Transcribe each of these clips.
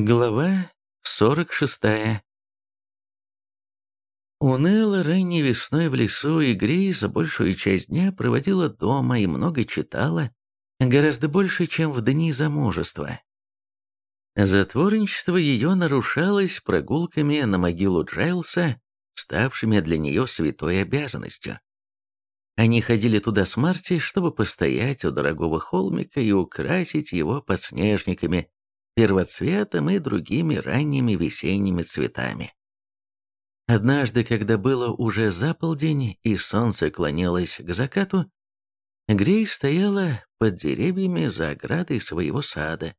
Глава 46 Уныло ранней весной в лесу, и Грейс большую часть дня проводила дома и много читала, гораздо больше, чем в дни замужества. Затворничество ее нарушалось прогулками на могилу Джайлса, ставшими для нее святой обязанностью. Они ходили туда с Марти, чтобы постоять у дорогого холмика и украсить его подснежниками, первоцветом и другими ранними весенними цветами. Однажды, когда было уже за полдень и солнце клонилось к закату, Грей стояла под деревьями за оградой своего сада.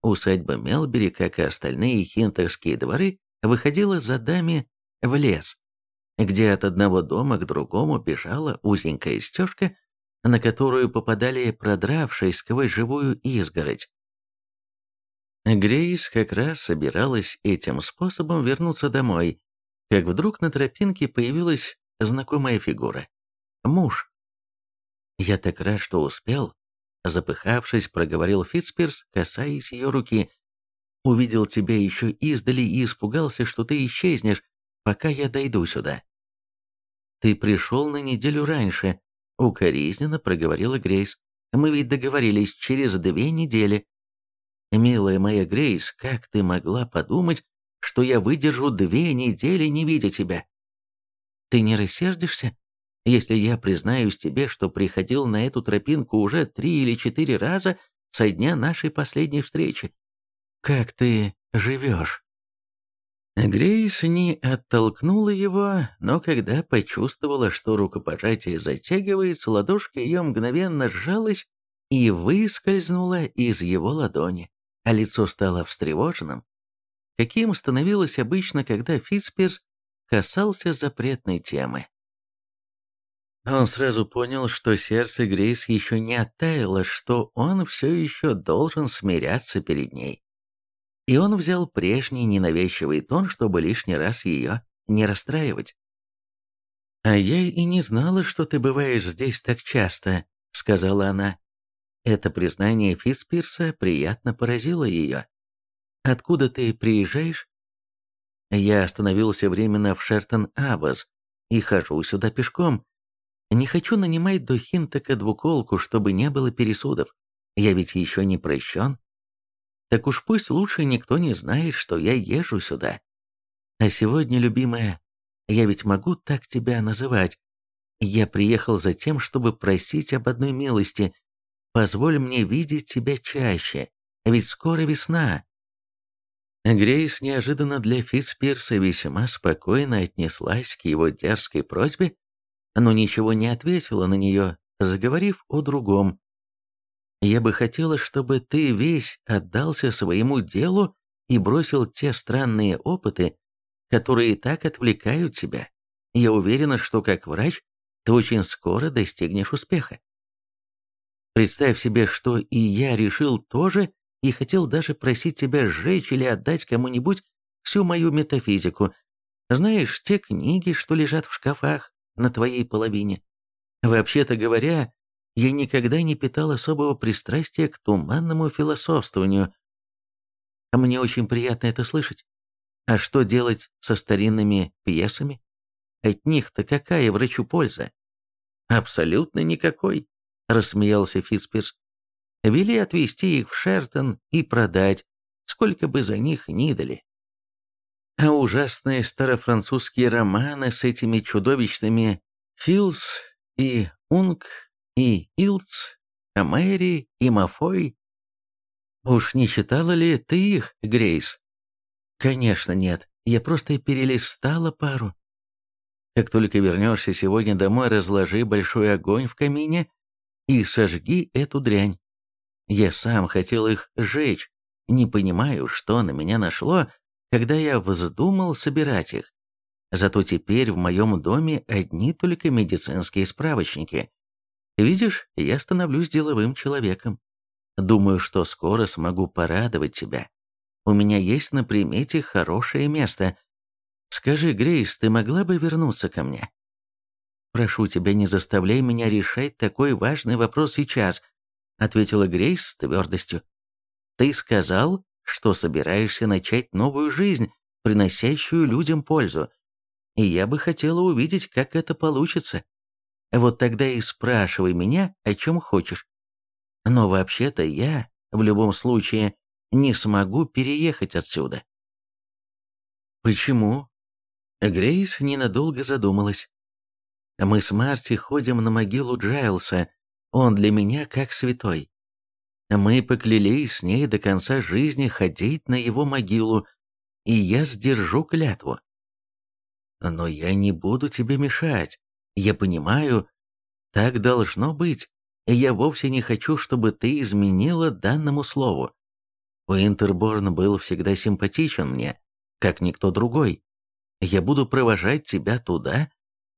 Усадьба Мелбери, как и остальные хинтерские дворы, выходила за дами в лес, где от одного дома к другому бежала узенькая стежка, на которую попадали продравшись сквозь живую изгородь Грейс как раз собиралась этим способом вернуться домой, как вдруг на тропинке появилась знакомая фигура. Муж. «Я так рад, что успел», — запыхавшись, проговорил Фитспирс, касаясь ее руки. «Увидел тебя еще издали и испугался, что ты исчезнешь, пока я дойду сюда». «Ты пришел на неделю раньше», — укоризненно проговорила Грейс. «Мы ведь договорились через две недели». «Милая моя Грейс, как ты могла подумать, что я выдержу две недели, не видя тебя? Ты не рассердишься, если я признаюсь тебе, что приходил на эту тропинку уже три или четыре раза со дня нашей последней встречи? Как ты живешь?» Грейс не оттолкнула его, но когда почувствовала, что рукопожатие затягивается, ладошка ее мгновенно сжалась и выскользнула из его ладони а лицо стало встревоженным, каким становилось обычно, когда Фитспирс касался запретной темы. Он сразу понял, что сердце Грейс еще не оттаяло, что он все еще должен смиряться перед ней. И он взял прежний ненавязчивый тон, чтобы лишний раз ее не расстраивать. «А я и не знала, что ты бываешь здесь так часто», — сказала она. Это признание Фитспирса приятно поразило ее. «Откуда ты приезжаешь?» «Я остановился временно в Шертон-Аббас и хожу сюда пешком. Не хочу нанимать до Хинтека двуколку, чтобы не было пересудов. Я ведь еще не прощен. Так уж пусть лучше никто не знает, что я езжу сюда. А сегодня, любимая, я ведь могу так тебя называть. Я приехал за тем, чтобы просить об одной милости, Позволь мне видеть тебя чаще, ведь скоро весна». Грейс неожиданно для Фитспирса весьма спокойно отнеслась к его дерзкой просьбе, но ничего не ответила на нее, заговорив о другом. «Я бы хотела, чтобы ты весь отдался своему делу и бросил те странные опыты, которые так отвлекают тебя. Я уверена, что как врач ты очень скоро достигнешь успеха. Представь себе, что и я решил тоже и хотел даже просить тебя сжечь или отдать кому-нибудь всю мою метафизику. Знаешь, те книги, что лежат в шкафах на твоей половине. Вообще-то говоря, я никогда не питал особого пристрастия к туманному философствованию. Мне очень приятно это слышать. А что делать со старинными пьесами? От них-то какая врачу польза? Абсолютно никакой рассмеялся Фитспирс. Вели отвезти их в Шертон и продать, сколько бы за них ни дали. А ужасные старофранцузские романы с этими чудовищными Филс и Унг и Илц, а Мэри и Мафой. Уж не читала ли ты их, Грейс? Конечно, нет. Я просто перелистала пару. Как только вернешься сегодня домой, разложи большой огонь в камине и сожги эту дрянь. Я сам хотел их сжечь, не понимаю, что на меня нашло, когда я вздумал собирать их. Зато теперь в моем доме одни только медицинские справочники. Видишь, я становлюсь деловым человеком. Думаю, что скоро смогу порадовать тебя. У меня есть на примете хорошее место. Скажи, Грейс, ты могла бы вернуться ко мне? «Прошу тебя, не заставляй меня решать такой важный вопрос сейчас», ответила Грейс с твердостью. «Ты сказал, что собираешься начать новую жизнь, приносящую людям пользу. И я бы хотела увидеть, как это получится. Вот тогда и спрашивай меня, о чем хочешь. Но вообще-то я, в любом случае, не смогу переехать отсюда. Почему? Грейс ненадолго задумалась. Мы с Марти ходим на могилу Джайлса. Он для меня как святой. Мы поклялись с ней до конца жизни ходить на его могилу, и я сдержу клятву. Но я не буду тебе мешать. Я понимаю, так должно быть. Я вовсе не хочу, чтобы ты изменила данному слову. Уинтерборн был всегда симпатичен мне, как никто другой. Я буду провожать тебя туда,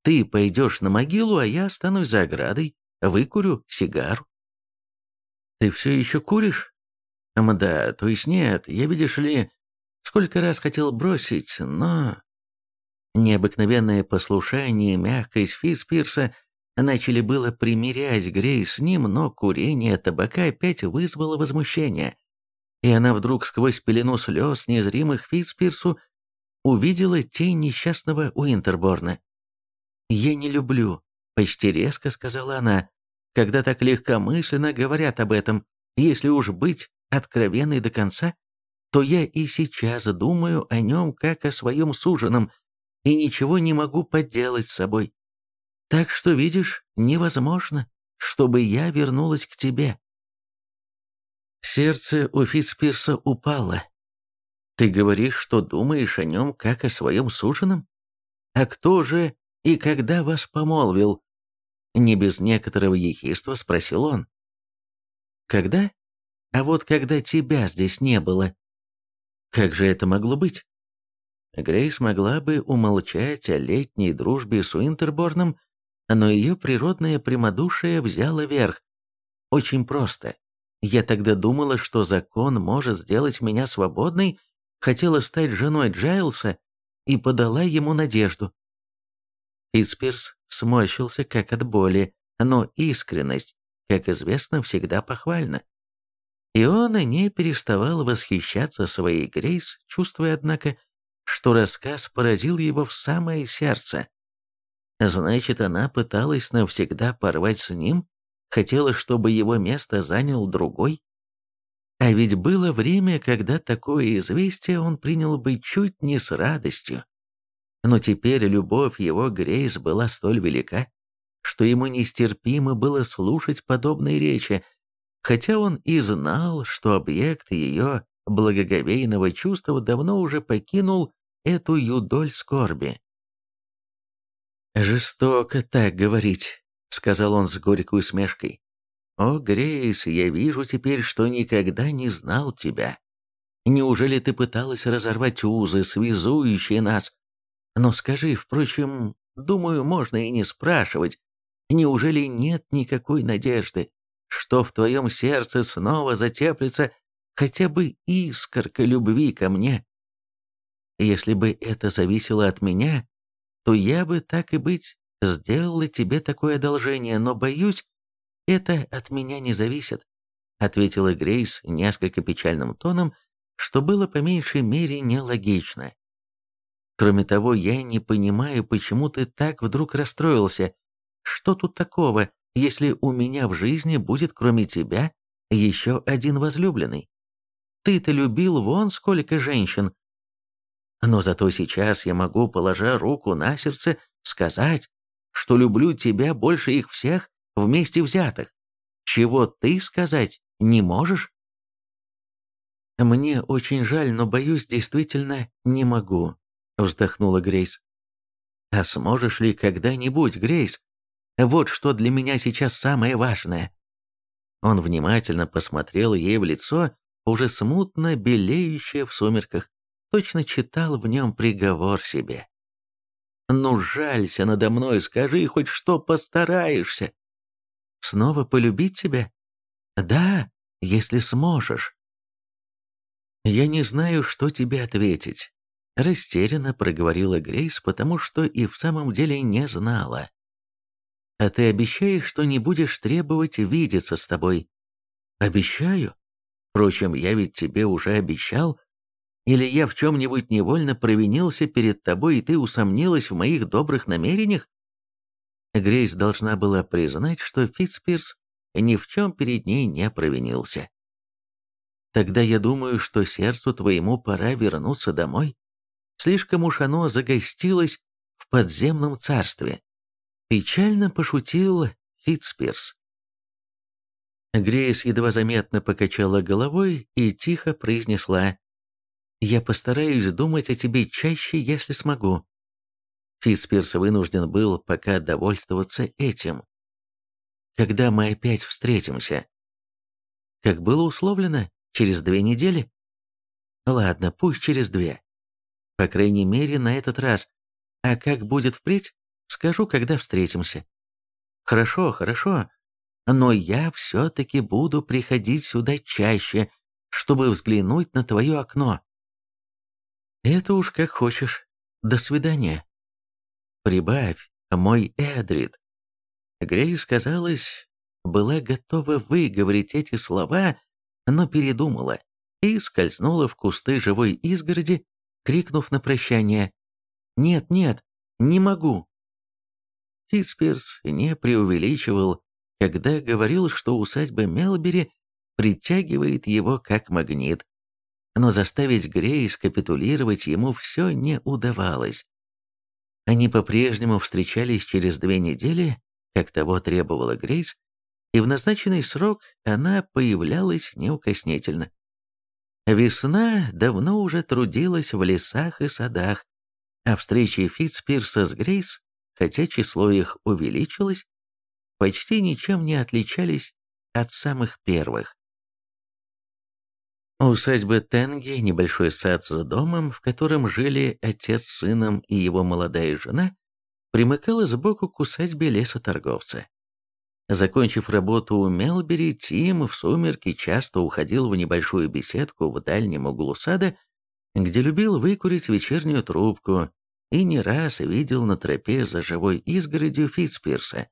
ты пойдешь на могилу, а я останусь за оградой, выкурю сигару. Ты все еще куришь? Да, то есть нет, я, видишь ли, сколько раз хотел бросить, но... Необыкновенное послушание и мягкость Фитспирса начали было примирять Грей с ним, но курение табака опять вызвало возмущение. И она вдруг сквозь пелену слез, незримых Фитспирсу, увидела тень несчастного Уинтерборна. «Я не люблю», — почти резко сказала она, когда так легкомысленно говорят об этом. Если уж быть откровенной до конца, то я и сейчас думаю о нем как о своем суженом, и ничего не могу поделать с собой. Так что, видишь, невозможно, чтобы я вернулась к тебе. Сердце у Фитспирса упало. Ты говоришь, что думаешь о нем, как о своем суженом? А кто же и когда вас помолвил?» Не без некоторого ехидства спросил он. «Когда? А вот когда тебя здесь не было. Как же это могло быть?» Грейс могла бы умолчать о летней дружбе с Уинтерборном, но ее природное прямодушие взяло верх. Очень просто. Я тогда думала, что закон может сделать меня свободной хотела стать женой Джайлса и подала ему надежду. Фитспирс сморщился как от боли, но искренность, как известно, всегда похвальна. И он не переставал восхищаться своей Грейс, чувствуя, однако, что рассказ поразил его в самое сердце. Значит, она пыталась навсегда порвать с ним, хотела, чтобы его место занял другой? А ведь было время, когда такое известие он принял бы чуть не с радостью. Но теперь любовь его Грейс была столь велика, что ему нестерпимо было слушать подобные речи, хотя он и знал, что объект ее благоговейного чувства давно уже покинул эту юдоль скорби. «Жестоко так говорить», — сказал он с горькой усмешкой. «О, Грейс, я вижу теперь, что никогда не знал тебя. Неужели ты пыталась разорвать узы, связующие нас? Но скажи, впрочем, думаю, можно и не спрашивать, неужели нет никакой надежды, что в твоем сердце снова затеплится хотя бы искорка любви ко мне? Если бы это зависело от меня, то я бы, так и быть, сделала тебе такое одолжение, но, боюсь, «Это от меня не зависит», — ответила Грейс несколько печальным тоном, что было по меньшей мере нелогично. «Кроме того, я не понимаю, почему ты так вдруг расстроился. Что тут такого, если у меня в жизни будет, кроме тебя, еще один возлюбленный? Ты-то любил вон сколько женщин. Но зато сейчас я могу, положа руку на сердце, сказать, что люблю тебя больше их всех вместе взятых, чего ты сказать не можешь? «Мне очень жаль, но, боюсь, действительно не могу», — вздохнула Грейс. «А сможешь ли когда-нибудь, Грейс? Вот что для меня сейчас самое важное». Он внимательно посмотрел ей в лицо, уже смутно белеющее в сумерках, точно читал в нем приговор себе. «Ну, жалься надо мной, скажи хоть что постараешься». Снова полюбить тебя? Да, если сможешь. Я не знаю, что тебе ответить. Растерянно проговорила Грейс, потому что и в самом деле не знала. А ты обещаешь, что не будешь требовать видеться с тобой? Обещаю. Впрочем, я ведь тебе уже обещал. Или я в чем-нибудь невольно провинился перед тобой, и ты усомнилась в моих добрых намерениях? Грейс должна была признать, что Фитспирс ни в чем перед ней не провинился. Тогда я думаю, что сердцу твоему пора вернуться домой. Слишком уж оно загостилось в подземном царстве. Печально пошутил Фитспирс. Грейс едва заметно покачала головой и тихо произнесла «Я постараюсь думать о тебе чаще, если смогу». Фитспирс вынужден был пока довольствоваться этим. «Когда мы опять встретимся?» «Как было условлено, через две недели?» «Ладно, пусть через две. По крайней мере, на этот раз. А как будет впредь, скажу, когда встретимся». «Хорошо, хорошо но я все-таки буду приходить сюда чаще, чтобы взглянуть на твое окно. Это уж как хочешь. До свидания. Прибавь, мой Эдрид. Грейс, казалось, была готова выговорить эти слова, но передумала и скользнула в кусты живой изгороди, крикнув на прощание «Нет, нет, не могу!» Фитспирс не преувеличивал когда говорил, что усадьба Мелбери притягивает его как магнит. Но заставить Грейс капитулировать ему все не удавалось. Они по-прежнему встречались через две недели, как того требовала Грейс, и в назначенный срок она появлялась неукоснительно. Весна давно уже трудилась в лесах и садах, а встречи Фитцпирса с Грейс, хотя число их увеличилось, почти ничем не отличались от самых первых. Усадьба Тенги, небольшой сад за домом, в котором жили отец с сыном и его молодая жена, примыкала сбоку к усадьбе лесоторговца. Закончив работу у Мелбери, Тим в сумерки часто уходил в небольшую беседку в дальнем углу сада, где любил выкурить вечернюю трубку и не раз видел на тропе за живой изгородью Фитспирса,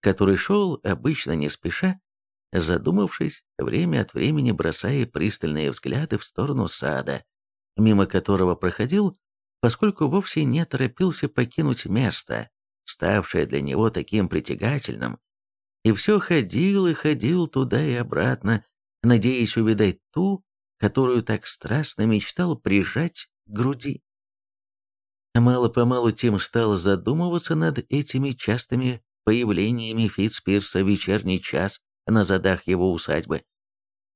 который шел обычно не спеша, задумавшись, время от времени бросая пристальные взгляды в сторону сада, мимо которого проходил, поскольку вовсе не торопился покинуть место, ставшее для него таким притягательным, и все ходил и ходил туда и обратно, надеясь увидать ту, которую так страстно мечтал прижать к груди. Мало-помалу Тим стал задумываться над этими частыми появлениями Фитцпирса в вечерний час на задах его усадьбы.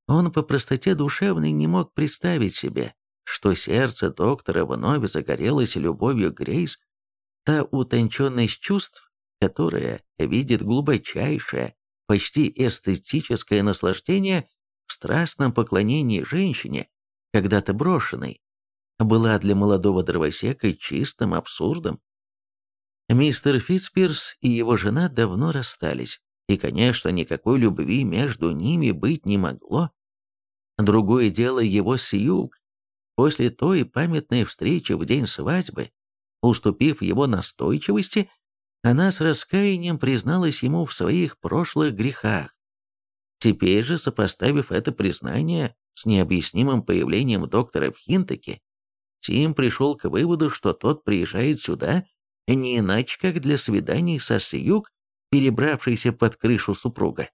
Он по простоте душевной не мог представить себе, что сердце доктора вновь загорелось любовью Грейс, та утонченность чувств, которая видит глубочайшее, почти эстетическое наслаждение в страстном поклонении женщине, когда-то брошенной, была для молодого дровосека чистым абсурдом, Мистер Фитспирс и его жена давно расстались, и, конечно, никакой любви между ними быть не могло. Другое дело его Сьюг. После той памятной встречи в день свадьбы, уступив его настойчивости, она с раскаянием призналась ему в своих прошлых грехах. Теперь же, сопоставив это признание с необъяснимым появлением доктора в Хинтаке, Тим пришел к выводу, что тот приезжает сюда не иначе как для свиданий со Сьюг, перебравшейся под крышу супруга.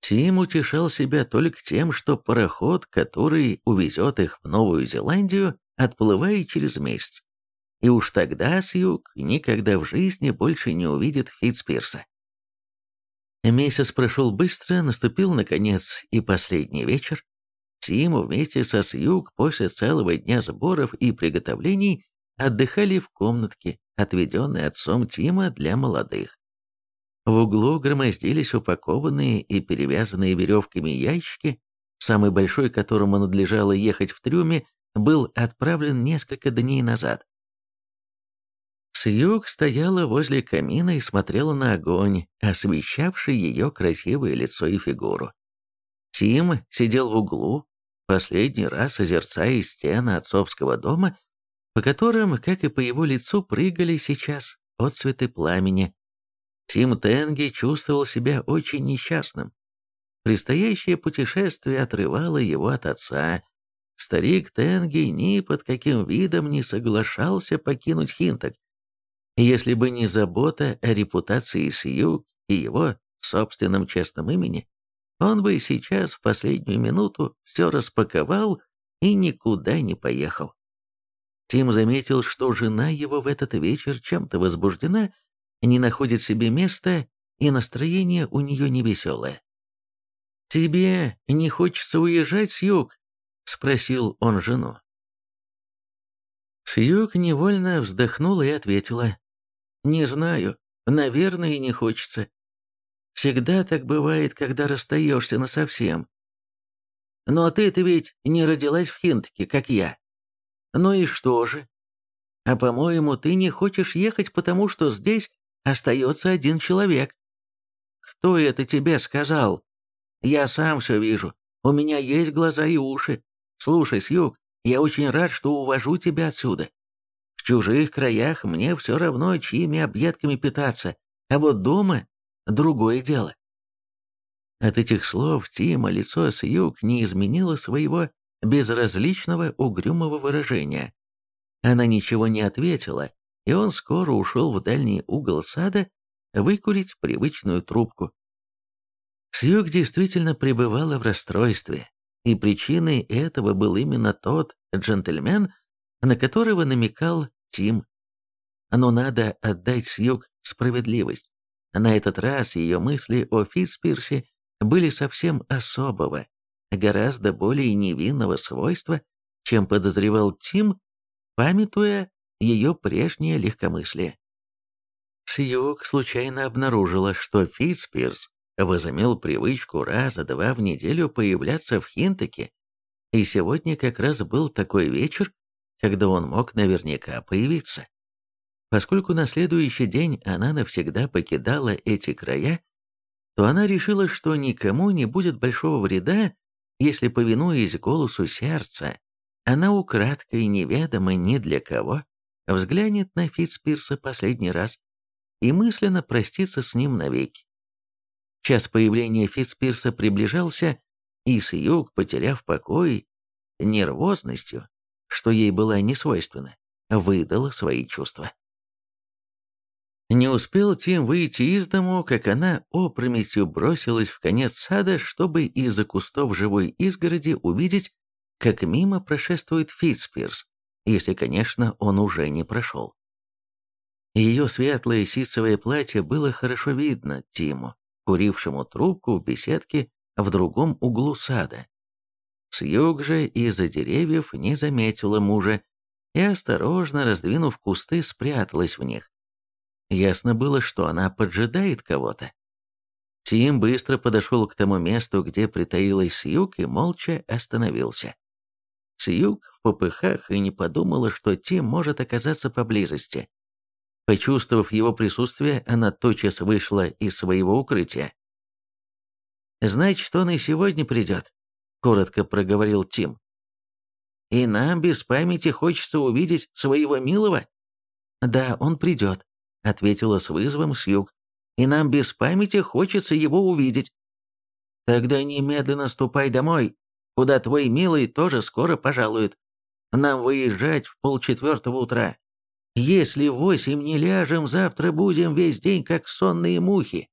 Тим утешал себя только тем, что пароход, который увезет их в Новую Зеландию, отплывает через месяц. И уж тогда Сьюг никогда в жизни больше не увидит Фитцпирса. Месяц прошел быстро, наступил, наконец, и последний вечер. Тим вместе со Сьюг после целого дня сборов и приготовлений отдыхали в комнатке, отведенной отцом Тима для молодых. В углу громоздились упакованные и перевязанные веревками ящики, самый большой, которому надлежало ехать в трюме, был отправлен несколько дней назад. Сьюг стояла возле камина и смотрела на огонь, освещавший ее красивое лицо и фигуру. Тим сидел в углу, последний раз озерцая стены отцовского дома по которым, как и по его лицу, прыгали сейчас отцветы пламени. Тим Тенги чувствовал себя очень несчастным. Предстоящее путешествие отрывало его от отца. Старик Тенги ни под каким видом не соглашался покинуть Хинток. Если бы не забота о репутации Сьюг и его собственном честном имени, он бы сейчас в последнюю минуту все распаковал и никуда не поехал. Тим заметил, что жена его в этот вечер чем-то возбуждена, не находит себе места, и настроение у нее невеселое. «Тебе не хочется уезжать, Сьюг?» — спросил он жену. Сьюг невольно вздохнула и ответила. «Не знаю, наверное, и не хочется. Всегда так бывает, когда расстаешься насовсем. Но ты-то ведь не родилась в Хинтке, как я. Ну и что же? А по-моему, ты не хочешь ехать, потому что здесь остается один человек. Кто это тебе сказал? Я сам все вижу. У меня есть глаза и уши. Слушай, Сьюг, я очень рад, что увожу тебя отсюда. В чужих краях мне все равно, чьими объедками питаться, а вот дома другое дело. От этих слов Тима лицо Сьюг не изменило своего безразличного угрюмого выражения. Она ничего не ответила, и он скоро ушел в дальний угол сада выкурить привычную трубку. Сьюг действительно пребывала в расстройстве, и причиной этого был именно тот джентльмен, на которого намекал Тим. Но надо отдать Сьюг справедливость. На этот раз ее мысли о Фитспирсе были совсем особого, гораздо более невинного свойства, чем подозревал Тим, памятуя ее прежнее легкомыслие. Сьюг случайно обнаружила, что Фитспирс возымел привычку раза два в неделю появляться в Хинтаке, и сегодня как раз был такой вечер, когда он мог наверняка появиться. Поскольку на следующий день она навсегда покидала эти края, то она решила, что никому не будет большого вреда, если, повинуясь голосу сердца, она украдкой неведомо ни для кого взглянет на Фитспирса последний раз и мысленно простится с ним навеки. Час появления Фитспирса приближался, и Сьюг, потеряв покой, нервозностью, что ей была несвойственна, выдала свои чувства. Не успел Тим выйти из дому, как она опрометью бросилась в конец сада, чтобы из-за кустов живой изгороди увидеть, как мимо прошествует Фитспирс, если, конечно, он уже не прошел. Ее светлое ситцевое платье было хорошо видно Тиму, курившему трубку в беседке в другом углу сада. Сьюг же из-за деревьев не заметила мужа и, осторожно раздвинув кусты, спряталась в них. Ясно было, что она поджидает кого-то. Тим быстро подошел к тому месту, где притаилась Сьюг, и молча остановился. Сьюг в попыхах и не подумала, что Тим может оказаться поблизости. Почувствовав его присутствие, она тотчас вышла из своего укрытия. «Значит, он и сегодня придет», — коротко проговорил Тим. «И нам без памяти хочется увидеть своего милого?» «Да, он придет», — ответила с вызовом Сьюг. «И нам без памяти хочется его увидеть». «Тогда немедленно ступай домой, куда твой милый тоже скоро пожалует. Нам выезжать в полчетвертого утра. Если в восемь не ляжем, завтра будем весь день как сонные мухи».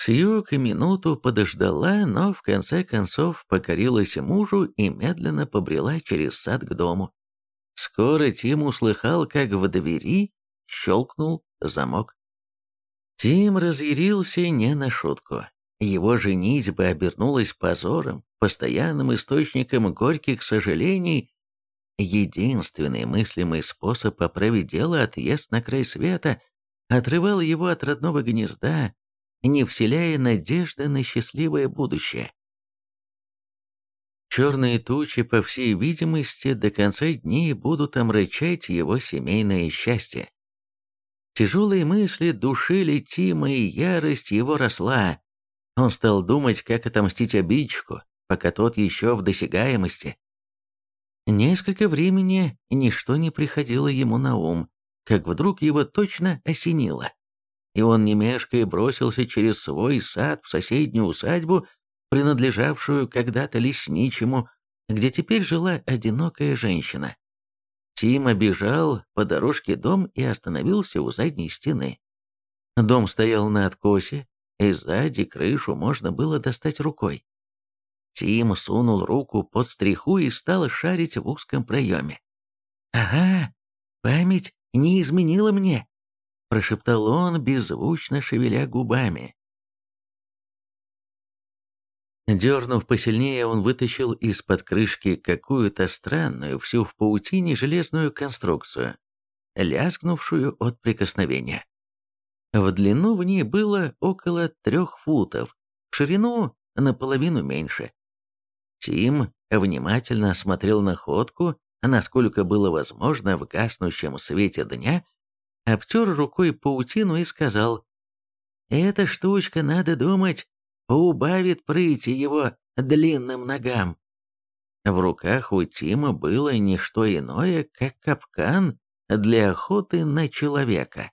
Сьюг минуту подождала, но в конце концов покорилась мужу и медленно побрела через сад к дому. Скоро Тим услыхал, как в двери щелкнул замок. Тим разъярился не на шутку. Его женитьба обернулась позором, постоянным источником горьких сожалений. Единственный мыслимый способ поправить дело отъезд на край света отрывал его от родного гнезда, не вселяя надежды на счастливое будущее. Черные тучи, по всей видимости, до конца дней будут омрачать его семейное счастье. Тяжелые мысли душили Тима, и ярость его росла. Он стал думать, как отомстить обидчику, пока тот еще в досягаемости. Несколько времени ничто не приходило ему на ум, как вдруг его точно осенило. И он, не мешкая, бросился через свой сад в соседнюю усадьбу, принадлежавшую когда-то лесничему, где теперь жила одинокая женщина. Тим обежал по дорожке дом и остановился у задней стены. Дом стоял на откосе, и сзади крышу можно было достать рукой. Тим сунул руку под стриху и стал шарить в узком проеме. «Ага, память не изменила мне», — прошептал он, беззвучно шевеля губами. Дернув посильнее, он вытащил из-под крышки какую-то странную, всю в паутине, железную конструкцию, лязгнувшую от прикосновения. В длину в ней было около трех футов, в ширину наполовину меньше. Тим внимательно осмотрел находку, насколько было возможно в гаснущем свете дня, обтер рукой паутину и сказал, «Эта штучка, надо думать, поубавит прыти его длинным ногам. В руках у Тима было не что иное, как капкан для охоты на человека.